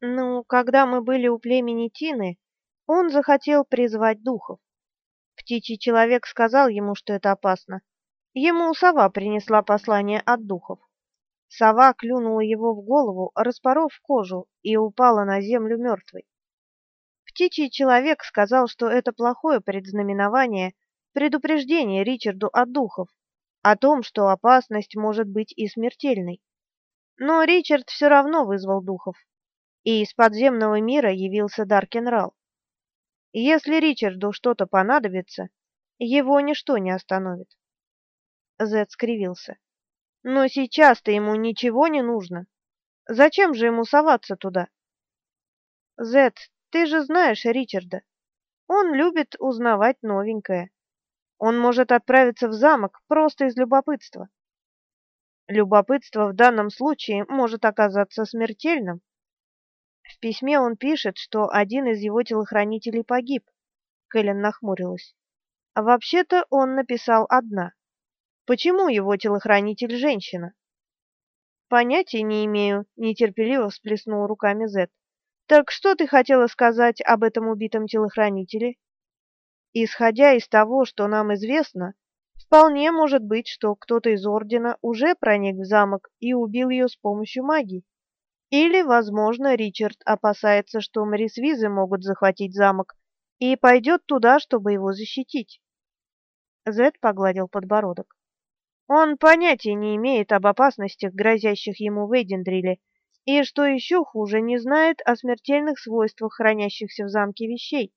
Ну, когда мы были у племени Тины, он захотел призвать духов. Птичий человек сказал ему, что это опасно. Ему сова принесла послание от духов. Сова клюнула его в голову, распоров кожу, и упала на землю мертвой. Птичий человек сказал, что это плохое предзнаменование, предупреждение Ричарду от духов, о том, что опасность может быть и смертельной. Но Ричард все равно вызвал духов, и из подземного мира явился Даркенрал. Если Ричарду что-то понадобится, его ничто не остановит. Зед скривился. Но сейчас-то ему ничего не нужно. Зачем же ему соваться туда? Зед, ты же знаешь Ричарда. Он любит узнавать новенькое. Он может отправиться в замок просто из любопытства. Любопытство в данном случае может оказаться смертельным. В письме он пишет, что один из его телохранителей погиб. Кэлен нахмурилась. А вообще-то он написал одна. Почему его телохранитель женщина? Понятия не имею, нетерпеливо всплеснул руками Зет. Так что ты хотела сказать об этом убитом телохранителе? Исходя из того, что нам известно, вполне может быть, что кто-то из ордена уже проник в замок и убил ее с помощью магии. Или, возможно, Ричард опасается, что Морисвизы могут захватить замок и пойдет туда, чтобы его защитить. Зед погладил подбородок. Он понятия не имеет об опасностях, грозящих ему в Эйдендриле, и, что еще хуже, не знает о смертельных свойствах хранящихся в замке вещей.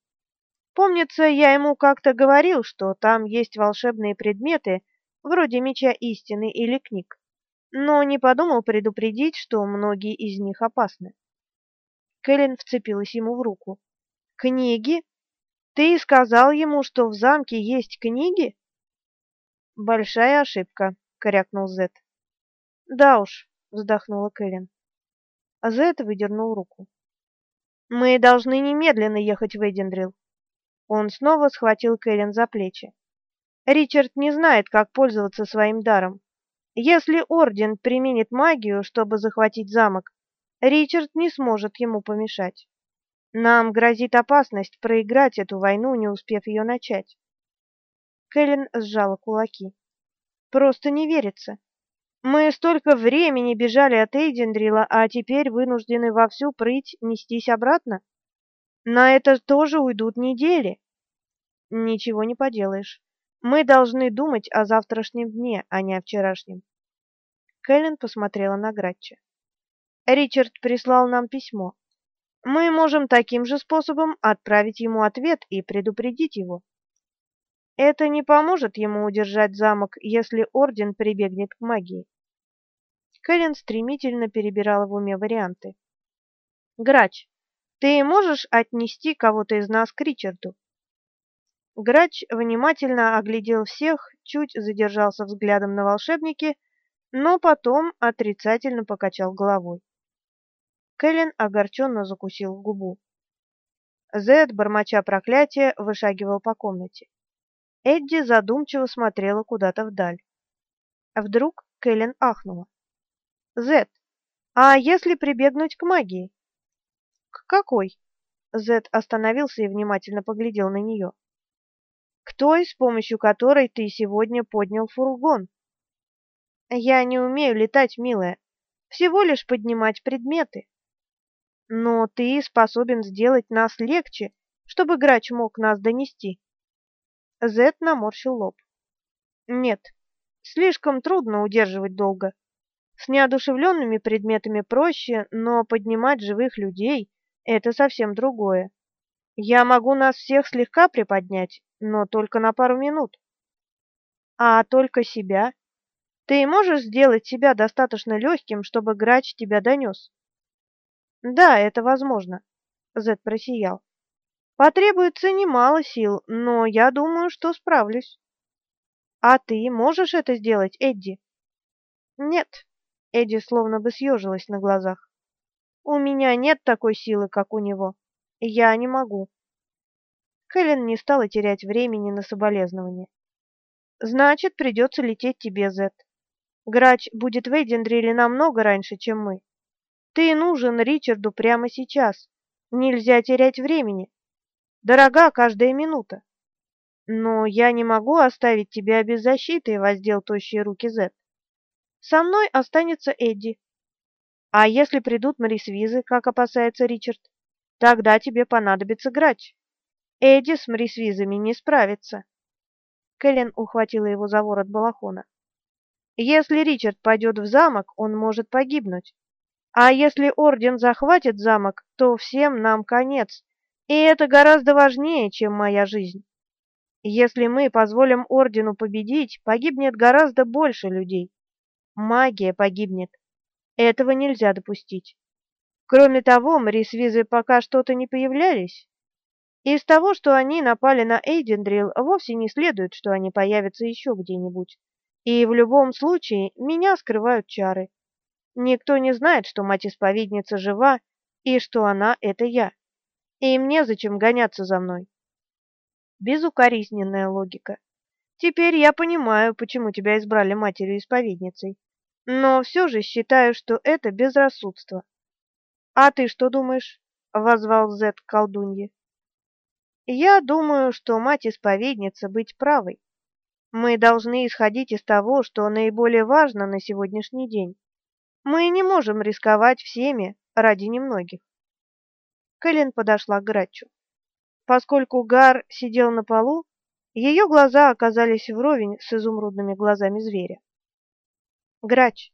Помнится, я ему как-то говорил, что там есть волшебные предметы, вроде меча истины или книг, но не подумал предупредить, что многие из них опасны. Кэлен вцепилась ему в руку. «Книги? Ты сказал ему, что в замке есть книги?» Большая ошибка, корякнул Зет. Да уж, вздохнула Кэлен. Зет выдернул руку. Мы должны немедленно ехать в Эдиндрил. Он снова схватил Кэлен за плечи. Ричард не знает, как пользоваться своим даром. Если орден применит магию, чтобы захватить замок, Ричард не сможет ему помешать. Нам грозит опасность проиграть эту войну, не успев ее начать. Кэлен сжала кулаки. Просто не верится. Мы столько времени бежали от Эйдендрила, а теперь вынуждены во всю прыть нестись обратно. На это тоже уйдут недели. Ничего не поделаешь. Мы должны думать о завтрашнем дне, а не о вчерашнем. Кэлен посмотрела на Гратча. Ричард прислал нам письмо. Мы можем таким же способом отправить ему ответ и предупредить его. Это не поможет ему удержать замок, если орден прибегнет к магии. Кэлен стремительно перебирала в уме варианты. Грач, ты можешь отнести кого-то из нас к Ричарду? Грач внимательно оглядел всех, чуть задержался взглядом на волшебнике, но потом отрицательно покачал головой. Кэлен огорченно закусил губу. Зед, бормоча проклятие, вышагивал по комнате. Эдди задумчиво смотрела куда-то вдаль. Вдруг Кэлен ахнула. «Зет, а если прибегнуть к магии?» «К какой?» Зет остановился и внимательно поглядел на нее. «К той, с помощью которой ты сегодня поднял фургон». «Я не умею летать, милая, всего лишь поднимать предметы». «Но ты способен сделать нас легче, чтобы грач мог нас донести». Зет наморщил лоб. Нет, слишком трудно удерживать долго. С неодушевленными предметами проще, но поднимать живых людей — это совсем другое. Я могу нас всех слегка приподнять, но только на пару минут. А только себя? Ты можешь сделать себя достаточно легким, чтобы грач тебя донес? Да, это возможно. Зет просиял. Потребуется немало сил, но я думаю, что справлюсь. А ты можешь это сделать, Эдди? Нет. Эдди словно бы съежилась на глазах. У меня нет такой силы, как у него. Я не могу. Хелен не стала терять времени на соболезнования. Значит, придется лететь тебе, Зет. Грач будет в Эйдендриле намного раньше, чем мы. Ты нужен Ричарду прямо сейчас. Нельзя терять времени. Дорога каждая минута. Но я не могу оставить тебя без защиты, воздел тощие руки Зет. Со мной останется Эдди. А если придут Морисвизы, как опасается Ричард, тогда тебе понадобится грач. Эдди с Морисвизами не справится. Кэлен ухватила его за ворот балахона. Если Ричард пойдет в замок, он может погибнуть. А если орден захватит замок, то всем нам конец, и это гораздо важнее, чем моя жизнь. Если мы позволим ордену победить, погибнет гораздо больше людей. Магия погибнет. Этого нельзя допустить. Кроме того, Мрисвизы пока что-то не появлялись. Из того, что они напали на Эйдендрил, вовсе не следует, что они появятся еще где-нибудь. И в любом случае меня скрывают чары. Никто не знает, что мать-исповедница жива и что она — это я. И мне зачем гоняться за мной. Безукоризненная логика. Теперь я понимаю, почему тебя избрали матерью-исповедницей. Но все же считаю, что это безрассудство. — А ты что думаешь? — возвал Зет к колдунье. — Я думаю, что мать-исповедница быть правой. Мы должны исходить из того, что наиболее важно на сегодняшний день. Мы не можем рисковать всеми ради немногих. Кэлен подошла к Грачу. Поскольку Гар сидел на полу, ее глаза оказались вровень с изумрудными глазами зверя. Грач,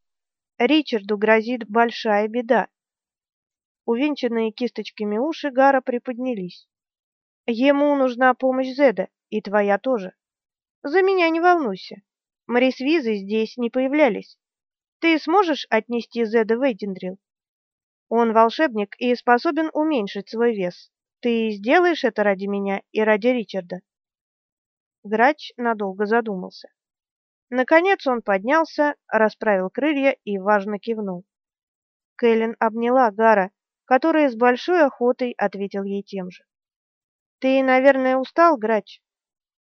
Ричарду грозит большая беда. Увенчанные кисточками уши Гара приподнялись. Ему нужна помощь Зеда, и твоя тоже. За меня не волнуйся. Морисвизы здесь не появлялись. Ты сможешь отнести Зеда в Эйдендрил? Он волшебник и способен уменьшить свой вес. Ты сделаешь это ради меня и ради Ричарда?» Грач надолго задумался. Наконец он поднялся, расправил крылья и важно кивнул. Кэлен обняла Гара, который с большой охотой ответил ей тем же. «Ты, наверное, устал, Грач?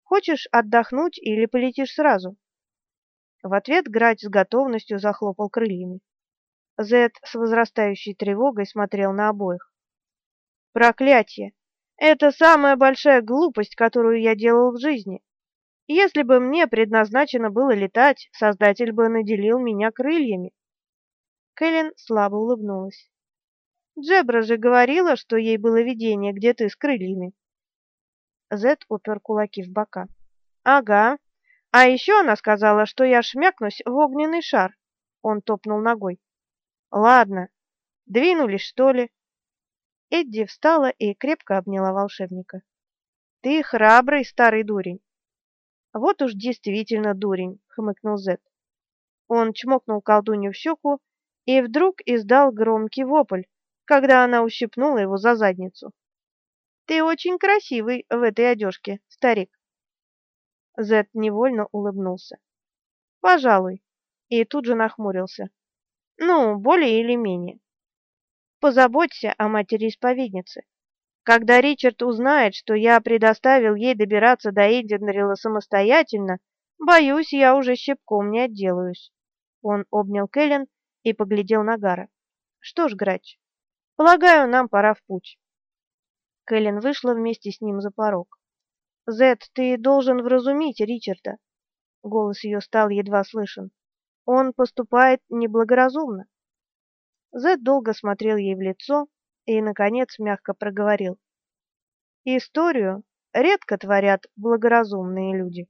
Хочешь отдохнуть или полетишь сразу?» В ответ Грач с готовностью захлопал крыльями. Зед с возрастающей тревогой смотрел на обоих. «Проклятие! Это самая большая глупость, которую я делал в жизни. Если бы мне предназначено было летать, Создатель бы наделил меня крыльями». Кэлен слабо улыбнулась. «Джебра же говорила, что ей было видение, где ты с крыльями». Зед упер кулаки в бока. «Ага, а еще она сказала, что я шмякнусь в огненный шар. Он топнул ногой. Ладно, двинулись, что ли? Эдди встала и крепко обняла волшебника. Ты храбрый старый дурень. Вот уж действительно дурень, хмыкнул Зет. Он чмокнул колдунью в щеку и вдруг издал громкий вопль, когда она ущипнула его за задницу. Ты очень красивый в этой одежке, старик. Зет невольно улыбнулся. «Пожалуй». И тут же нахмурился. «Ну, более или менее. Позаботься о матери-исповеднице. Когда Ричард узнает, что я предоставил ей добираться до Эдинрила самостоятельно, боюсь, я уже щепком не отделаюсь». Он обнял Кэлен и поглядел на Гара. «Что ж, Грач, полагаю, нам пора в путь». Кэлен вышла вместе с ним за порог. Зет, ты должен вразумить Ричарда. Голос ее стал едва слышен. Он поступает неблагоразумно. Зет долго смотрел ей в лицо и, наконец, мягко проговорил. Историю редко творят благоразумные люди.